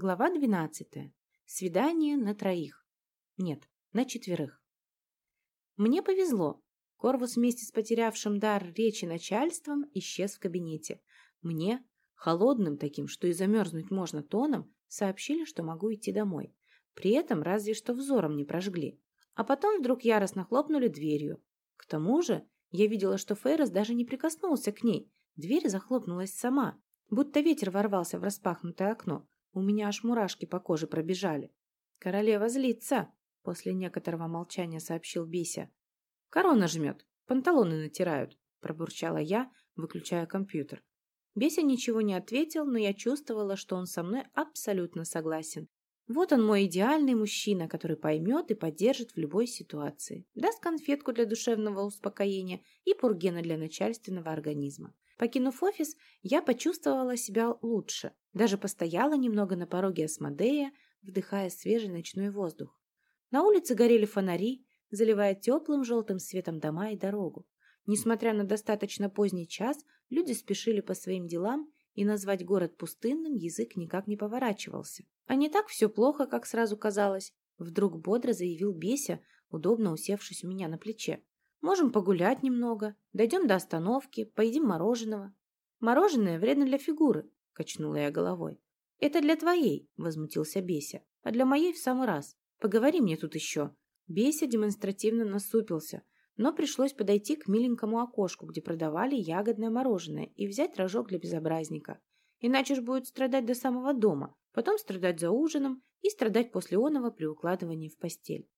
Глава 12. Свидание на троих. Нет, на четверых. Мне повезло. Корвус вместе с потерявшим дар речи начальством исчез в кабинете. Мне, холодным таким, что и замерзнуть можно тоном, сообщили, что могу идти домой. При этом разве что взором не прожгли. А потом вдруг яростно хлопнули дверью. К тому же я видела, что Фейрос даже не прикоснулся к ней. Дверь захлопнулась сама, будто ветер ворвался в распахнутое окно. У меня аж мурашки по коже пробежали. «Королева злится», — после некоторого молчания сообщил Беся. «Корона жмет, панталоны натирают», — пробурчала я, выключая компьютер. Беся ничего не ответил, но я чувствовала, что он со мной абсолютно согласен. Вот он мой идеальный мужчина, который поймет и поддержит в любой ситуации. Даст конфетку для душевного успокоения и пургена для начальственного организма. Покинув офис, я почувствовала себя лучше. Даже постояла немного на пороге Асмодея, вдыхая свежий ночной воздух. На улице горели фонари, заливая теплым желтым светом дома и дорогу. Несмотря на достаточно поздний час, люди спешили по своим делам, и назвать город пустынным язык никак не поворачивался. А не так все плохо, как сразу казалось. Вдруг бодро заявил Беся, удобно усевшись у меня на плече. Можем погулять немного, дойдем до остановки, поедим мороженого. Мороженое вредно для фигуры, качнула я головой. Это для твоей, возмутился Беся, а для моей в самый раз. Поговори мне тут еще. Беся демонстративно насупился, но пришлось подойти к миленькому окошку, где продавали ягодное мороженое, и взять рожок для безобразника. Иначе ж будет страдать до самого дома, потом страдать за ужином и страдать после оного при укладывании в постель.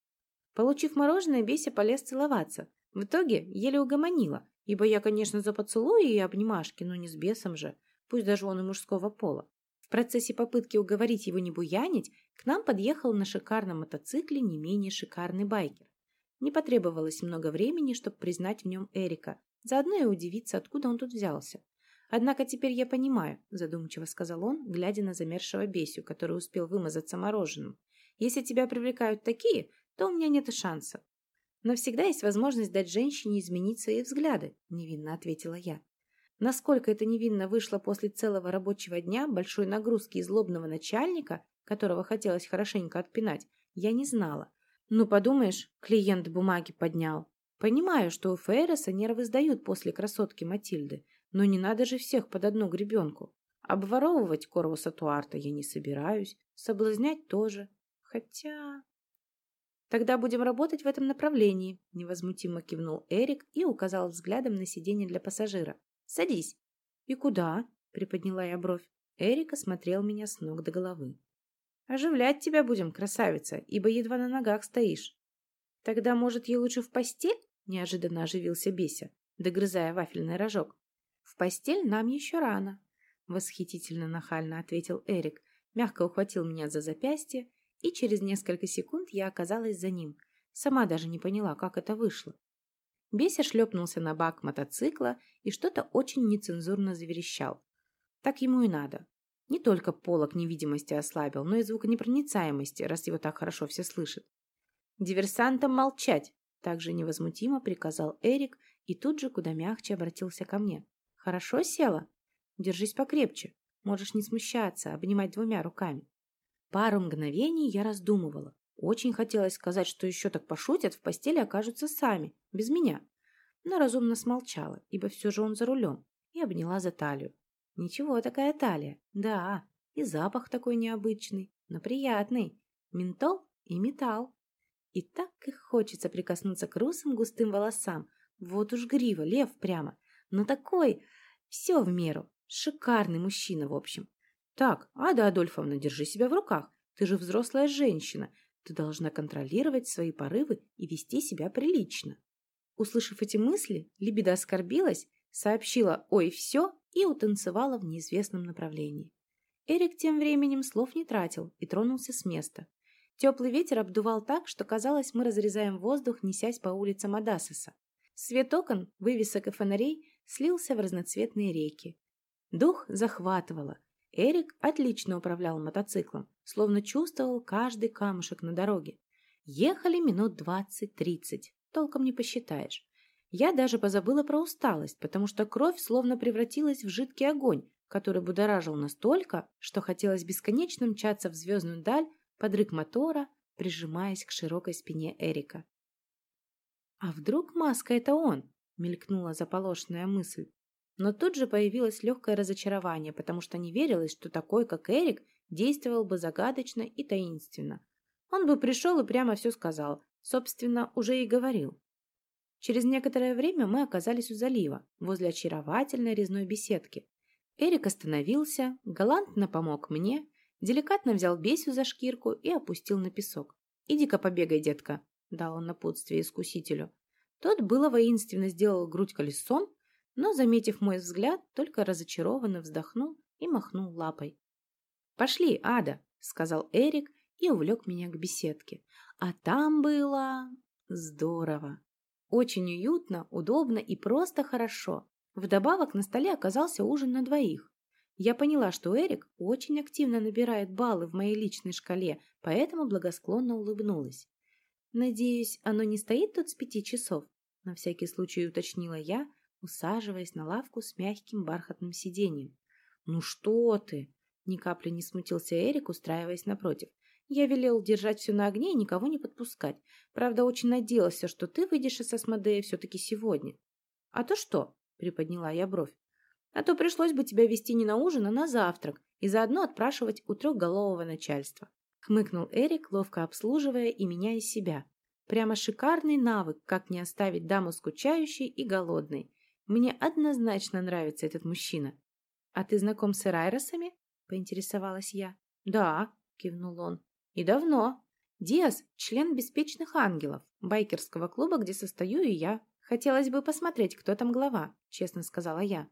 Получив мороженое, Беся полез целоваться, в итоге еле угомонила, ибо я, конечно, за поцелуи и обнимашки, но не с бесом же, пусть даже он и мужского пола. В процессе попытки уговорить его не буянить, к нам подъехал на шикарном мотоцикле не менее шикарный байкер. Не потребовалось много времени, чтобы признать в нем Эрика, заодно и удивиться, откуда он тут взялся. «Однако теперь я понимаю», – задумчиво сказал он, глядя на замерзшего Бесю, который успел вымазаться мороженым. «Если тебя привлекают такие, то у меня нет и шанса. Но всегда есть возможность дать женщине изменить свои взгляды, невинно ответила я. Насколько это невинно вышло после целого рабочего дня, большой нагрузки и злобного начальника, которого хотелось хорошенько отпинать, я не знала. Ну, подумаешь, клиент бумаги поднял. Понимаю, что у Фейреса нервы сдают после красотки Матильды, но не надо же всех под одну гребенку. Обворовывать Корвуса Туарта я не собираюсь, соблазнять тоже. Хотя... Тогда будем работать в этом направлении, невозмутимо кивнул Эрик и указал взглядом на сиденье для пассажира. Садись. И куда? приподняла я бровь. Эрик осмотрел меня с ног до головы. Оживлять тебя будем, красавица, ибо едва на ногах стоишь. Тогда, может, ей лучше в постель? Неожиданно оживился Беся, догрызая вафельный рожок. В постель нам еще рано, восхитительно нахально ответил Эрик, мягко ухватил меня за запястье и через несколько секунд я оказалась за ним. Сама даже не поняла, как это вышло. Беся шлепнулся на бак мотоцикла и что-то очень нецензурно заверещал. Так ему и надо. Не только полок невидимости ослабил, но и звуконепроницаемости, раз его так хорошо все слышат. «Диверсантам молчать!» Также невозмутимо приказал Эрик и тут же куда мягче обратился ко мне. «Хорошо села? Держись покрепче. Можешь не смущаться, обнимать двумя руками. Пару мгновений я раздумывала. Очень хотелось сказать, что еще так пошутят, в постели окажутся сами, без меня. Но разумно смолчала, ибо все же он за рулем, и обняла за талию. Ничего такая талия. Да, и запах такой необычный, но приятный. Ментол и металл. И так их хочется прикоснуться к русым густым волосам. Вот уж грива, лев прямо. Но такой, все в меру. Шикарный мужчина, в общем. Так, Ада Адольфовна, держи себя в руках. Ты же взрослая женщина. Ты должна контролировать свои порывы и вести себя прилично. Услышав эти мысли, Либидо оскорбилась, сообщила «Ой, все» и утанцевала в неизвестном направлении. Эрик тем временем слов не тратил и тронулся с места. Теплый ветер обдувал так, что казалось, мы разрезаем воздух, несясь по улицам Адасиса. Свет окон, вывесок и фонарей слился в разноцветные реки. Дух захватывало, Эрик отлично управлял мотоциклом, словно чувствовал каждый камушек на дороге. Ехали минут двадцать-тридцать, толком не посчитаешь. Я даже позабыла про усталость, потому что кровь словно превратилась в жидкий огонь, который будоражил настолько, что хотелось бесконечно мчаться в звездную даль под рык мотора, прижимаясь к широкой спине Эрика. «А вдруг маска — это он?» — мелькнула заполошенная мысль. Но тут же появилось легкое разочарование, потому что не верилось, что такой, как Эрик, действовал бы загадочно и таинственно. Он бы пришел и прямо все сказал, собственно, уже и говорил. Через некоторое время мы оказались у залива, возле очаровательной резной беседки. Эрик остановился, галантно помог мне, деликатно взял Бесю за шкирку и опустил на песок. «Иди-ка побегай, детка», — дал он напутствие искусителю. Тот было воинственно сделал грудь колесом, но, заметив мой взгляд, только разочарованно вздохнул и махнул лапой. «Пошли, Ада», — сказал Эрик и увлек меня к беседке. А там было... здорово. Очень уютно, удобно и просто хорошо. Вдобавок на столе оказался ужин на двоих. Я поняла, что Эрик очень активно набирает баллы в моей личной шкале, поэтому благосклонно улыбнулась. «Надеюсь, оно не стоит тут с пяти часов?» На всякий случай уточнила я, усаживаясь на лавку с мягким бархатным сиденьем. «Ну что ты!» Ни капли не смутился Эрик, устраиваясь напротив. «Я велел держать все на огне и никого не подпускать. Правда, очень надеялся, что ты выйдешь из Асмодея все-таки сегодня». «А то что?» — приподняла я бровь. «А то пришлось бы тебя вести не на ужин, а на завтрак и заодно отпрашивать у трехголового начальства». Хмыкнул Эрик, ловко обслуживая и меняя себя. Прямо шикарный навык, как не оставить даму скучающей и голодной. Мне однозначно нравится этот мужчина. А ты знаком с Эрайросами? Поинтересовалась я. Да, кивнул он. И давно. Диас – член Беспечных Ангелов, байкерского клуба, где состою и я. Хотелось бы посмотреть, кто там глава, честно сказала я.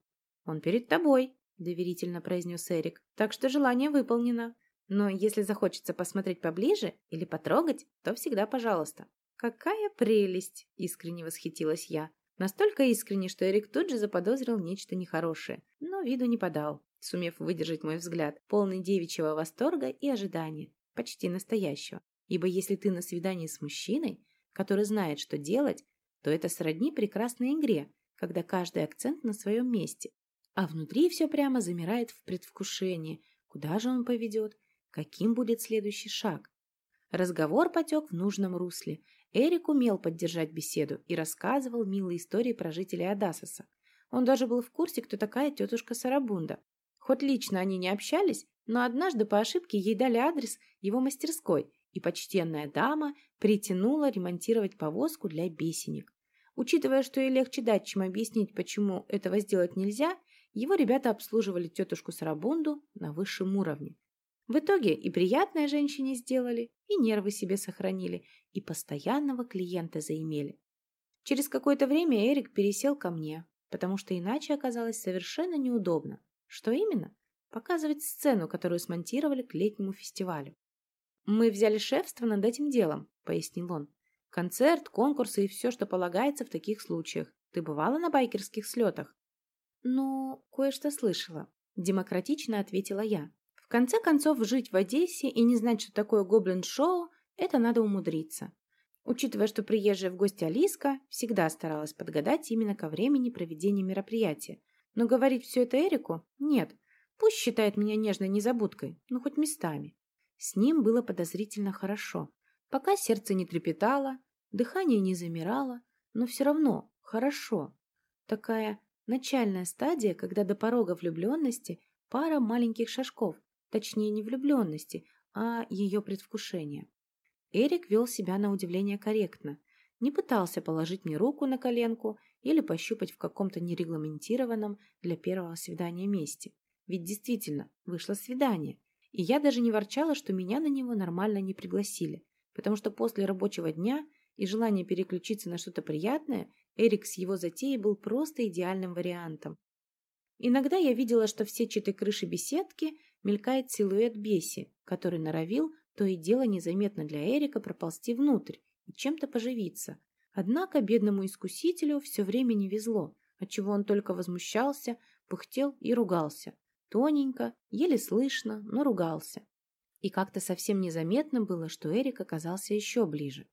Он перед тобой, доверительно произнес Эрик. Так что желание выполнено. Но если захочется посмотреть поближе или потрогать, то всегда пожалуйста. «Какая прелесть!» – искренне восхитилась я. Настолько искренне, что Эрик тут же заподозрил нечто нехорошее, но виду не подал, сумев выдержать мой взгляд, полный девичьего восторга и ожидания, почти настоящего. Ибо если ты на свидании с мужчиной, который знает, что делать, то это сродни прекрасной игре, когда каждый акцент на своем месте, а внутри все прямо замирает в предвкушении, куда же он поведет, каким будет следующий шаг. Разговор потек в нужном русле, Эрик умел поддержать беседу и рассказывал милые истории про жителей Адасоса. Он даже был в курсе, кто такая тетушка Сарабунда. Хоть лично они не общались, но однажды по ошибке ей дали адрес его мастерской, и почтенная дама притянула ремонтировать повозку для бесенек. Учитывая, что ей легче дать, чем объяснить, почему этого сделать нельзя, его ребята обслуживали тетушку Сарабунду на высшем уровне. В итоге и приятное женщине сделали, и нервы себе сохранили, и постоянного клиента заимели. Через какое-то время Эрик пересел ко мне, потому что иначе оказалось совершенно неудобно. Что именно? Показывать сцену, которую смонтировали к летнему фестивалю. «Мы взяли шефство над этим делом», — пояснил он. «Концерт, конкурсы и все, что полагается в таких случаях. Ты бывала на байкерских слетах?» «Ну, кое-что слышала», — демократично ответила я. Конце концов, жить в Одессе и не знать, что такое гоблин-шоу, это надо умудриться. Учитывая, что приезжая в гости Алиска всегда старалась подгадать именно ко времени проведения мероприятия. Но говорить все это Эрику? Нет. Пусть считает меня нежной незабудкой, но хоть местами. С ним было подозрительно хорошо. Пока сердце не трепетало, дыхание не замирало, но все равно хорошо. Такая начальная стадия, когда до порога влюбленности пара маленьких шажков, Точнее, не влюбленности, а ее предвкушения. Эрик вел себя на удивление корректно. Не пытался положить мне руку на коленку или пощупать в каком-то нерегламентированном для первого свидания месте. Ведь действительно, вышло свидание. И я даже не ворчала, что меня на него нормально не пригласили, потому что после рабочего дня и желания переключиться на что-то приятное, Эрик с его затеей был просто идеальным вариантом. Иногда я видела, что в сетчатой крыши беседки мелькает силуэт Беси, который норовил то и дело незаметно для Эрика проползти внутрь и чем-то поживиться. Однако бедному искусителю все время не везло, отчего он только возмущался, пыхтел и ругался. Тоненько, еле слышно, но ругался. И как-то совсем незаметно было, что Эрик оказался еще ближе.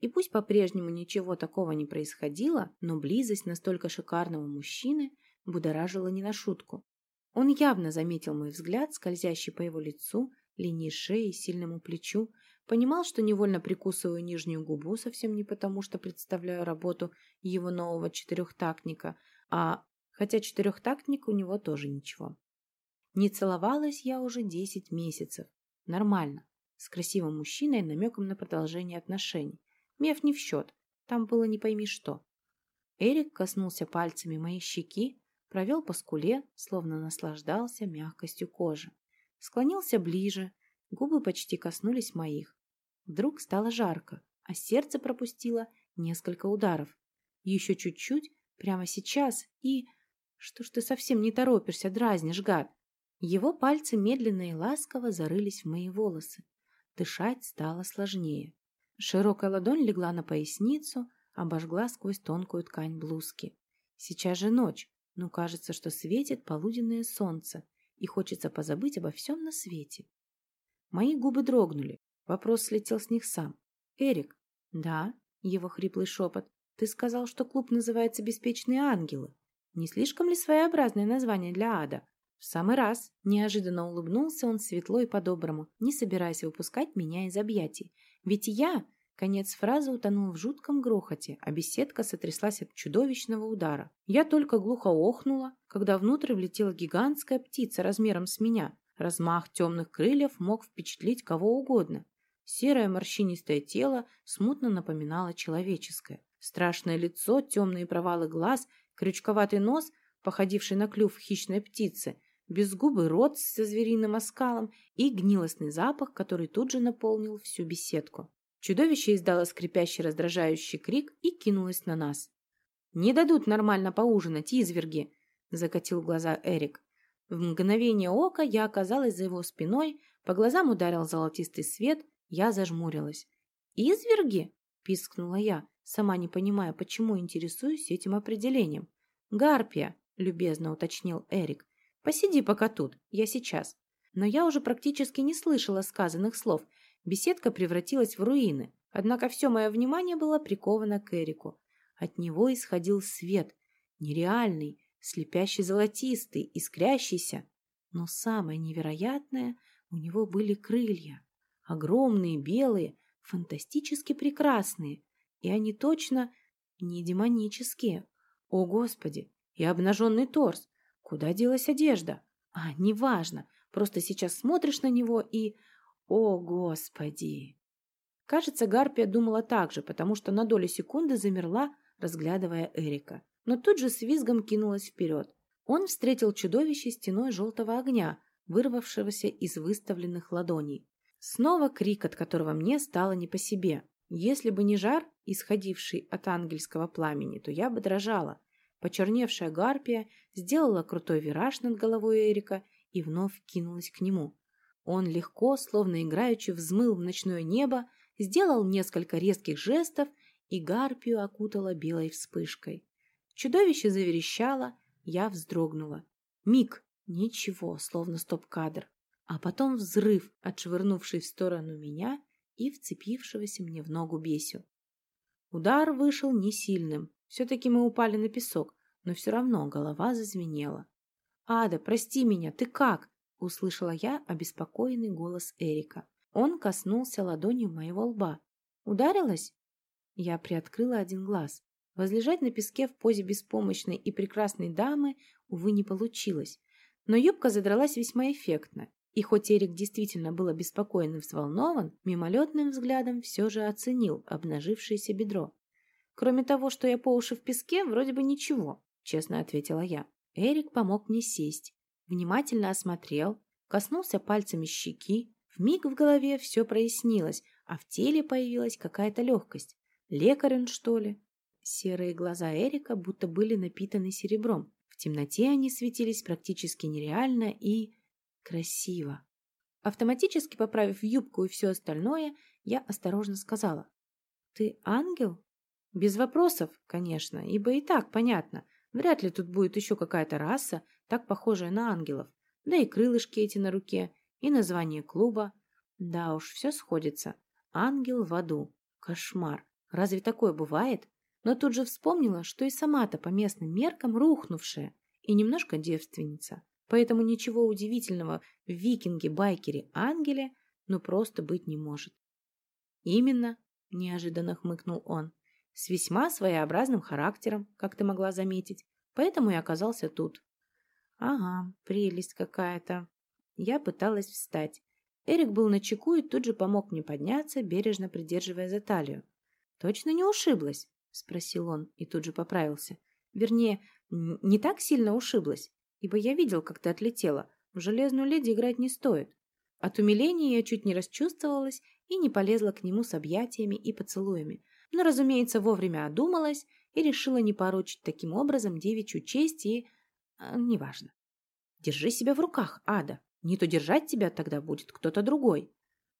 И пусть по-прежнему ничего такого не происходило, но близость настолько шикарного мужчины будоражила не на шутку. Он явно заметил мой взгляд, скользящий по его лицу, линии шеи, сильному плечу, понимал, что невольно прикусываю нижнюю губу совсем не потому, что представляю работу его нового четырехтактника, а хотя четырехтактник у него тоже ничего. Не целовалась я уже десять месяцев. Нормально. С красивым мужчиной намеком на продолжение отношений. Меф не в счет. Там было не пойми что. Эрик коснулся пальцами моей щеки, провел по скуле, словно наслаждался мягкостью кожи. Склонился ближе, губы почти коснулись моих. Вдруг стало жарко, а сердце пропустило несколько ударов. Еще чуть-чуть, прямо сейчас, и... Что ж ты совсем не торопишься, дразнишь, гад? Его пальцы медленно и ласково зарылись в мои волосы. Дышать стало сложнее. Широкая ладонь легла на поясницу, обожгла сквозь тонкую ткань блузки. Сейчас же ночь, но кажется, что светит полуденное солнце, и хочется позабыть обо всем на свете. Мои губы дрогнули. Вопрос слетел с них сам. «Эрик?» «Да?» — его хриплый шепот. «Ты сказал, что клуб называется «Беспечные ангелы». Не слишком ли своеобразное название для ада? «В самый раз!» – неожиданно улыбнулся он светло и по-доброму, не собираясь выпускать меня из объятий. «Ведь я...» Конец фразы утонул в жутком грохоте, а беседка сотряслась от чудовищного удара. Я только глухо охнула, когда внутрь влетела гигантская птица размером с меня. Размах темных крыльев мог впечатлить кого угодно. Серое морщинистое тело смутно напоминало человеческое. Страшное лицо, темные провалы глаз, крючковатый нос, походивший на клюв хищной птицы – безгубый рот со звериным оскалом и гнилостный запах, который тут же наполнил всю беседку. Чудовище издало скрипящий раздражающий крик и кинулось на нас. «Не дадут нормально поужинать, изверги!» – закатил глаза Эрик. В мгновение ока я оказалась за его спиной, по глазам ударил золотистый свет, я зажмурилась. «Изверги?» – пискнула я, сама не понимая, почему интересуюсь этим определением. «Гарпия», – любезно уточнил Эрик. Посиди пока тут, я сейчас. Но я уже практически не слышала сказанных слов. Беседка превратилась в руины. Однако все мое внимание было приковано к Эрику. От него исходил свет. Нереальный, слепящий золотистый, искрящийся. Но самое невероятное, у него были крылья. Огромные, белые, фантастически прекрасные. И они точно не демонические. О, Господи! И обнаженный торс, Куда делась одежда? А, неважно. Просто сейчас смотришь на него и... О, Господи! Кажется, Гарпия думала так же, потому что на долю секунды замерла, разглядывая Эрика. Но тут же с визгом кинулась вперед. Он встретил чудовище стеной желтого огня, вырвавшегося из выставленных ладоней. Снова крик, от которого мне стало не по себе. Если бы не жар, исходивший от ангельского пламени, то я бы дрожала. Почерневшая гарпия сделала крутой вираж над головой Эрика и вновь кинулась к нему. Он легко, словно играючи, взмыл в ночное небо, сделал несколько резких жестов, и гарпию окутала белой вспышкой. Чудовище заверещало, я вздрогнула. Миг, ничего, словно стоп-кадр. А потом взрыв, отшвырнувший в сторону меня и вцепившегося мне в ногу бесю. Удар вышел не сильным, все-таки мы упали на песок, но все равно голова зазвенела. «Ада, прости меня, ты как?» – услышала я обеспокоенный голос Эрика. Он коснулся ладонью моего лба. «Ударилась?» Я приоткрыла один глаз. Возлежать на песке в позе беспомощной и прекрасной дамы, увы, не получилось. Но юбка задралась весьма эффектно. И хоть Эрик действительно был обеспокоен и взволнован, мимолетным взглядом все же оценил обнажившееся бедро. Кроме того, что я по уши в песке, вроде бы ничего, честно ответила я. Эрик помог мне сесть, внимательно осмотрел, коснулся пальцами щеки. Вмиг в голове все прояснилось, а в теле появилась какая-то легкость. Лекарь он, что ли? Серые глаза Эрика будто были напитаны серебром. В темноте они светились практически нереально и... красиво. Автоматически поправив юбку и все остальное, я осторожно сказала. «Ты ангел?» Без вопросов, конечно, ибо и так понятно. Вряд ли тут будет еще какая-то раса, так похожая на ангелов. Да и крылышки эти на руке, и название клуба. Да уж, все сходится. Ангел в аду. Кошмар. Разве такое бывает? Но тут же вспомнила, что и сама-то по местным меркам рухнувшая и немножко девственница. Поэтому ничего удивительного в викинге, байкере, ангеле ну просто быть не может. Именно, неожиданно хмыкнул он, с весьма своеобразным характером, как ты могла заметить, поэтому и оказался тут. Ага, прелесть какая-то. Я пыталась встать. Эрик был на чеку и тут же помог мне подняться, бережно придерживая за талию. «Точно не ушиблась?» — спросил он и тут же поправился. «Вернее, не так сильно ушиблась, ибо я видел, как ты отлетела. В железную леди играть не стоит». От умиления я чуть не расчувствовалась и не полезла к нему с объятиями и поцелуями, но, разумеется, вовремя одумалась и решила не порочить таким образом девичью честь и... А, неважно. Держи себя в руках, Ада. Не то держать тебя тогда будет кто-то другой.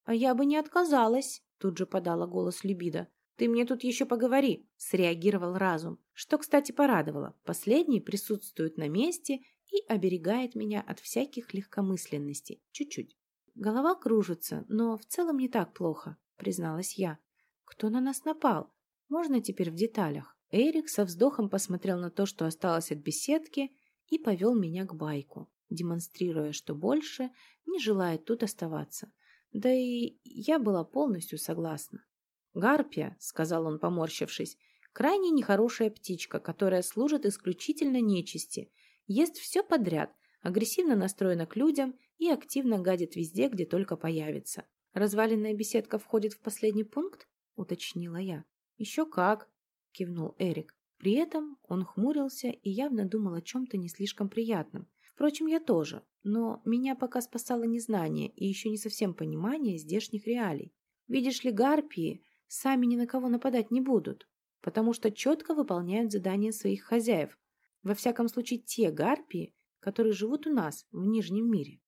А я бы не отказалась, тут же подала голос Либида. Ты мне тут еще поговори, среагировал разум, что, кстати, порадовало. Последний присутствует на месте и оберегает меня от всяких легкомысленностей. Чуть-чуть. Голова кружится, но в целом не так плохо, призналась я. Кто на нас напал? Можно теперь в деталях? Эрик со вздохом посмотрел на то, что осталось от беседки, и повел меня к байку, демонстрируя, что больше не желает тут оставаться. Да и я была полностью согласна. «Гарпия», — сказал он, поморщившись, — «крайне нехорошая птичка, которая служит исключительно нечисти, ест все подряд, агрессивно настроена к людям и активно гадит везде, где только появится. Разваленная беседка входит в последний пункт?» — уточнила я. «Еще как!» — кивнул Эрик. При этом он хмурился и явно думал о чем-то не слишком приятном. Впрочем, я тоже, но меня пока спасало незнание и еще не совсем понимание здешних реалий. Видишь ли, гарпии сами ни на кого нападать не будут, потому что четко выполняют задания своих хозяев. Во всяком случае, те гарпии, которые живут у нас в Нижнем мире.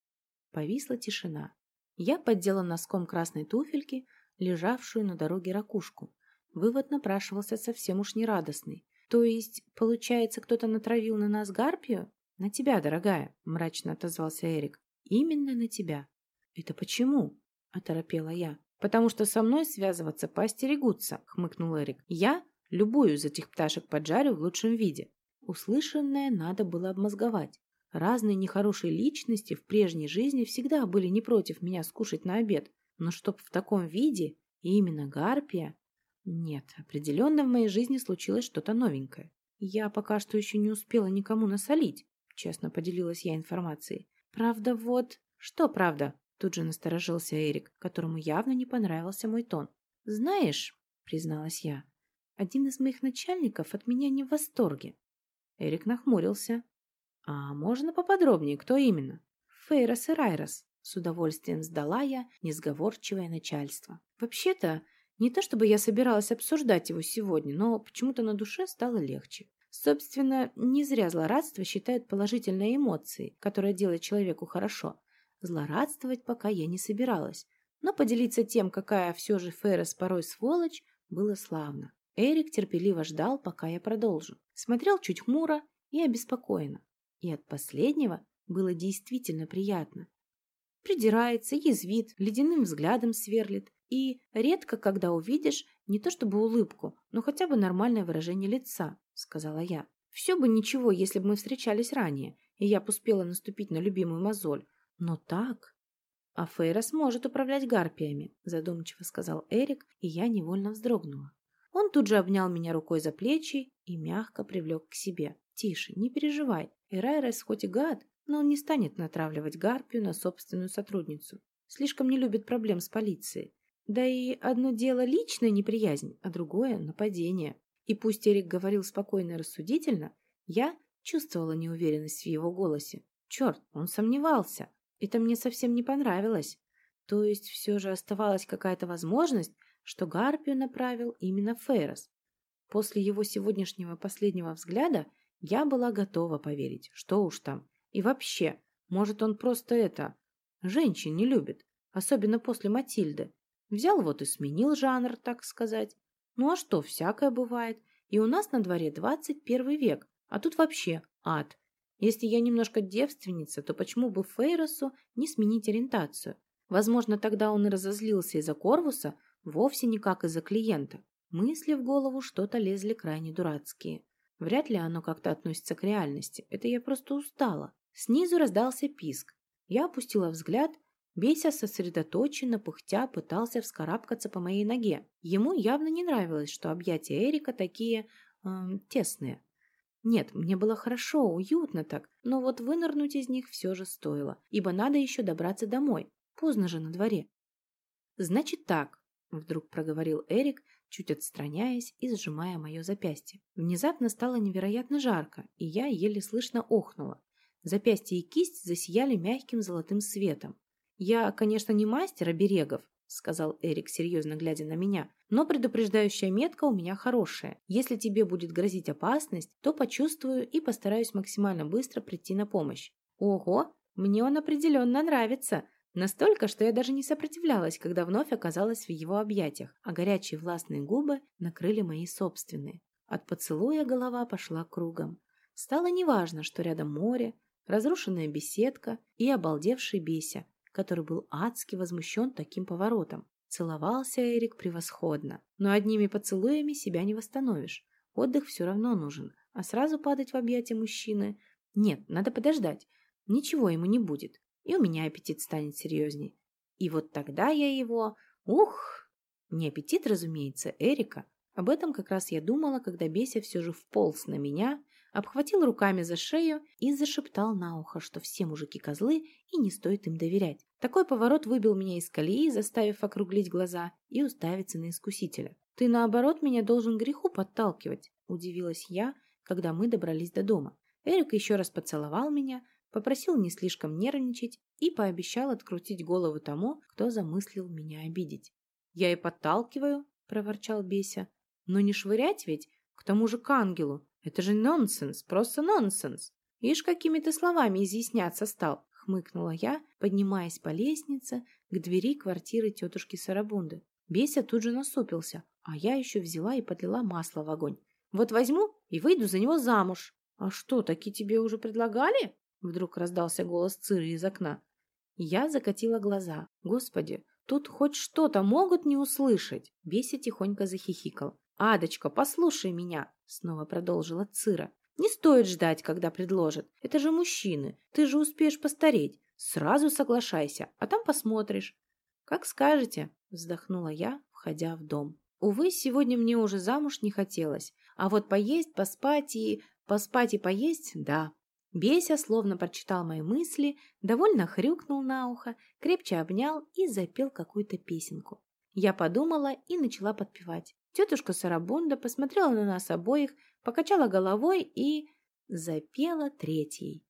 Повисла тишина. Я поддела носком красной туфельки, лежавшую на дороге ракушку. Вывод напрашивался совсем уж нерадостный. То есть, получается, кто-то натравил на нас гарпию? На тебя, дорогая, мрачно отозвался Эрик. Именно на тебя. Это почему? Оторопела я. Потому что со мной связываться поостерегутся, хмыкнул Эрик. Я любую из этих пташек поджарю в лучшем виде. Услышанное надо было обмозговать. Разные нехорошие личности в прежней жизни всегда были не против меня скушать на обед, но чтоб в таком виде, и именно гарпия, нет, определенно в моей жизни случилось что-то новенькое. Я пока что еще не успела никому насолить, честно поделилась я информацией. Правда, вот... Что правда? Тут же насторожился Эрик, которому явно не понравился мой тон. Знаешь, призналась я, один из моих начальников от меня не в восторге. Эрик нахмурился. А можно поподробнее, кто именно? Фейрос и Райрос. С удовольствием сдала я несговорчивое начальство. Вообще-то, не то чтобы я собиралась обсуждать его сегодня, но почему-то на душе стало легче. Собственно, не зря злорадство считают положительной эмоцией, которая делает человеку хорошо. Злорадствовать пока я не собиралась, но поделиться тем, какая все же Феррес порой сволочь, было славно. Эрик терпеливо ждал, пока я продолжу. Смотрел чуть хмуро и обеспокоенно. И от последнего было действительно приятно. Придирается, язвит, ледяным взглядом сверлит, и редко, когда увидишь не то чтобы улыбку, но хотя бы нормальное выражение лица, сказала я. Все бы ничего, если бы мы встречались ранее, и я успела наступить на любимую мозоль. Но так... А Фейра сможет управлять гарпиями, задумчиво сказал Эрик, и я невольно вздрогнула. Он тут же обнял меня рукой за плечи и мягко привлек к себе. «Тише, не переживай. Эрайрес хоть и гад, но он не станет натравливать гарпию на собственную сотрудницу. Слишком не любит проблем с полицией. Да и одно дело личная неприязнь, а другое — нападение. И пусть Эрик говорил спокойно и рассудительно, я чувствовала неуверенность в его голосе. Черт, он сомневался. Это мне совсем не понравилось. То есть все же оставалась какая-то возможность, что Гарпию направил именно Фейрос. После его сегодняшнего последнего взгляда я была готова поверить, что уж там. И вообще, может он просто это... Женщин не любит, особенно после Матильды. Взял вот и сменил жанр, так сказать. Ну а что, всякое бывает. И у нас на дворе 21 век, а тут вообще ад. Если я немножко девственница, то почему бы Фейросу не сменить ориентацию? Возможно, тогда он и разозлился из-за Корвуса, вовсе не как из-за клиента. Мысли в голову что-то лезли крайне дурацкие. Вряд ли оно как-то относится к реальности. Это я просто устала. Снизу раздался писк. Я опустила взгляд. Беся сосредоточенно, пыхтя, пытался вскарабкаться по моей ноге. Ему явно не нравилось, что объятия Эрика такие... Э, тесные. Нет, мне было хорошо, уютно так, но вот вынырнуть из них все же стоило, ибо надо еще добраться домой. Поздно же на дворе. «Значит так», — вдруг проговорил Эрик, чуть отстраняясь и сжимая мое запястье. Внезапно стало невероятно жарко, и я еле слышно охнула. Запястье и кисть засияли мягким золотым светом. «Я, конечно, не мастер оберегов», — сказал Эрик, серьезно глядя на меня, «но предупреждающая метка у меня хорошая. Если тебе будет грозить опасность, то почувствую и постараюсь максимально быстро прийти на помощь». «Ого, мне он определенно нравится», Настолько, что я даже не сопротивлялась, когда вновь оказалась в его объятиях, а горячие властные губы накрыли мои собственные. От поцелуя голова пошла кругом. Стало неважно, что рядом море, разрушенная беседка и обалдевший Беся, который был адски возмущен таким поворотом. Целовался Эрик превосходно, но одними поцелуями себя не восстановишь. Отдых все равно нужен, а сразу падать в объятия мужчины... Нет, надо подождать. Ничего ему не будет и у меня аппетит станет серьезней. И вот тогда я его... Ух! Не аппетит, разумеется, Эрика. Об этом как раз я думала, когда Беся все же вполз на меня, обхватил руками за шею и зашептал на ухо, что все мужики козлы и не стоит им доверять. Такой поворот выбил меня из колеи, заставив округлить глаза и уставиться на искусителя. «Ты, наоборот, меня должен греху подталкивать», – удивилась я, когда мы добрались до дома. Эрик еще раз поцеловал меня, попросил не слишком нервничать и пообещал открутить голову тому, кто замыслил меня обидеть. «Я и подталкиваю», — проворчал Беся. «Но не швырять ведь, к тому же к ангелу. Это же нонсенс, просто нонсенс. Ишь, какими то словами изъясняться стал», — хмыкнула я, поднимаясь по лестнице к двери квартиры тетушки Сарабунды. Беся тут же насупился, а я еще взяла и подлила масло в огонь. «Вот возьму и выйду за него замуж». «А что, таки тебе уже предлагали?» Вдруг раздался голос Циры из окна. Я закатила глаза. Господи, тут хоть что-то могут не услышать. Беся тихонько захихикал. «Адочка, послушай меня!» Снова продолжила Цира. «Не стоит ждать, когда предложат. Это же мужчины. Ты же успеешь постареть. Сразу соглашайся, а там посмотришь». «Как скажете», вздохнула я, входя в дом. Увы, сегодня мне уже замуж не хотелось. А вот поесть, поспать и... Поспать и поесть – да. Беся словно прочитал мои мысли, довольно хрюкнул на ухо, крепче обнял и запел какую-то песенку. Я подумала и начала подпевать. Тетушка Сарабунда посмотрела на нас обоих, покачала головой и запела третьей.